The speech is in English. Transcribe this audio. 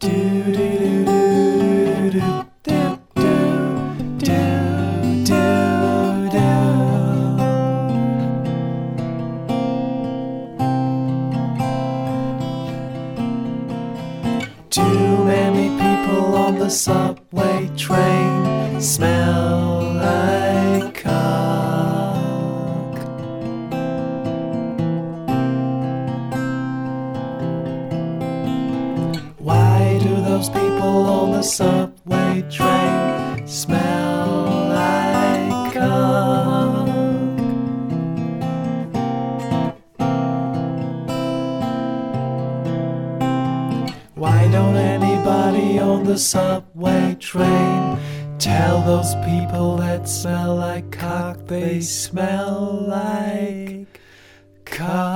Too many people on the subway train smell people on the subway train smell like cock? Why don't anybody on the subway train tell those people that smell like cock they smell like cock?